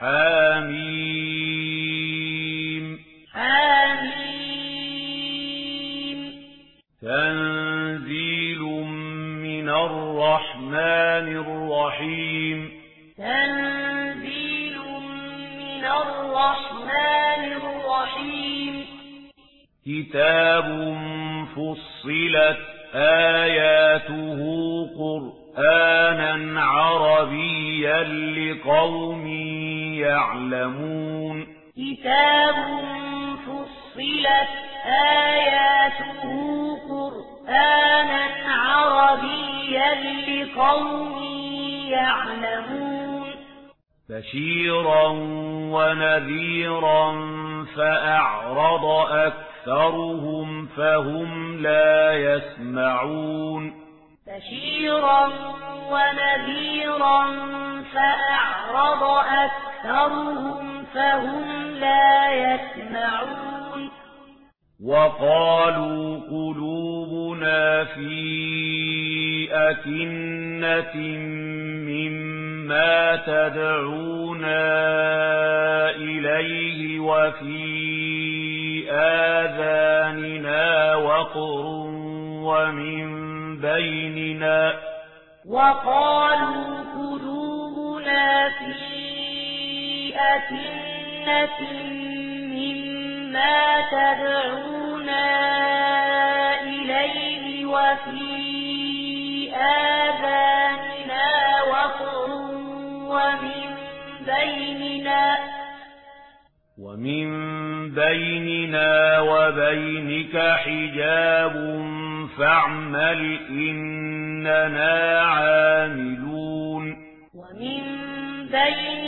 حميم حميم تنزيل من الرحمن الرحيم. تنزيل من الرحمن الرحيم. كتاب فصلت آياته قرآنا عربيا لقوم يعلمون. كتاب فصلت آياته قرآنا عربيا لقوم يعلمون. بشيرا ونذيرا فأعرض أكثرهم فهم لا يسمعون. بشيرا ونذيرا فأعرض أكثرهم أكثرهم فهم لا يسمعون وقالوا قلوبنا في أكنة مما تدعونا إليه وفي آذاننا وقر ومن بيننا وقالوا جَنَّةٍ بَيْنِنَا وَمِن بَيْنِنَا وَبَيْنِكَ حِجَابٌ فَاعْمَلْ إِنَّنَا عَامِلُونَ. وَمِن بَيْنِنَا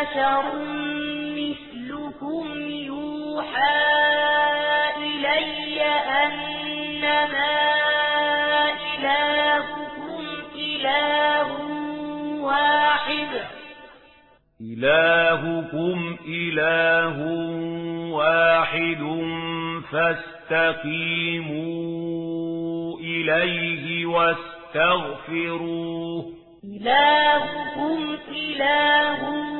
بشر مثلكم يوحى إلي أنما إلهكم إله واحد. إلهكم إله واحد فاستقيموا إليه واستغفروه. إلهكم إله واحد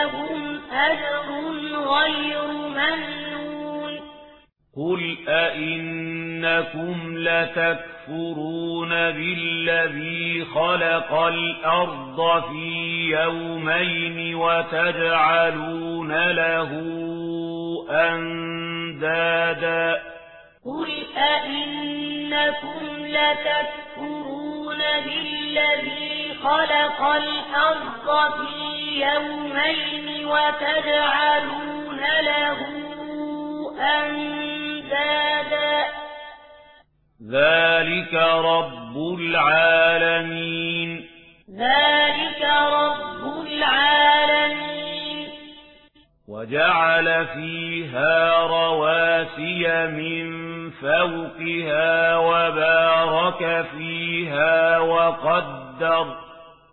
لهم أجر غير ممنون. قل أئنكم لتكفرون بالذي خلق الأرض في يومين وتجعلون له أندادا. قل أئنكم لتكفرون بالذي خلق الأرض في يومين وتجعلون له أندادا. ذلك رب العالمين. ذلك رب العالمين. وجعل فيها رواسي من فوقها وبارك فيها وقدر.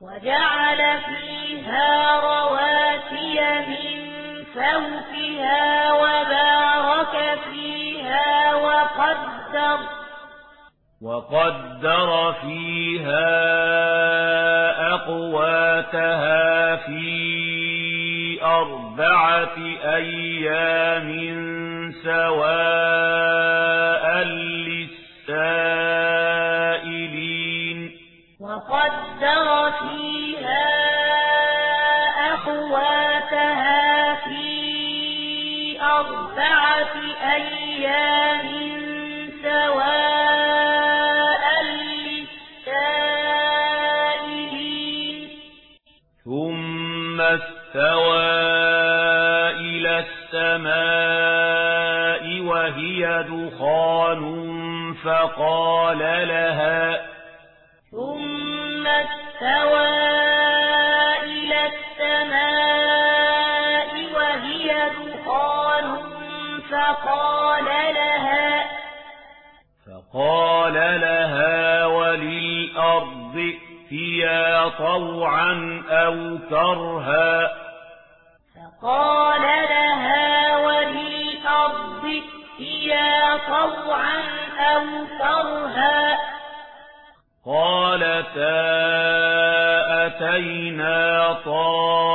وجعل فيها فيها رواسي من فوقها وبارك فيها وقدر وقدر فيها أقواتها في أربعة أيام سواء للسائلين. وقدر فيها ثم استوى إلى السماء وهي دخان فقال لها ثم استوى فقال لها فقال لها وللأرض ائتيا طوعا أو كرها. فقال لها وللأرض ائتيا طوعا أو كرها. قالتا أتينا طائعين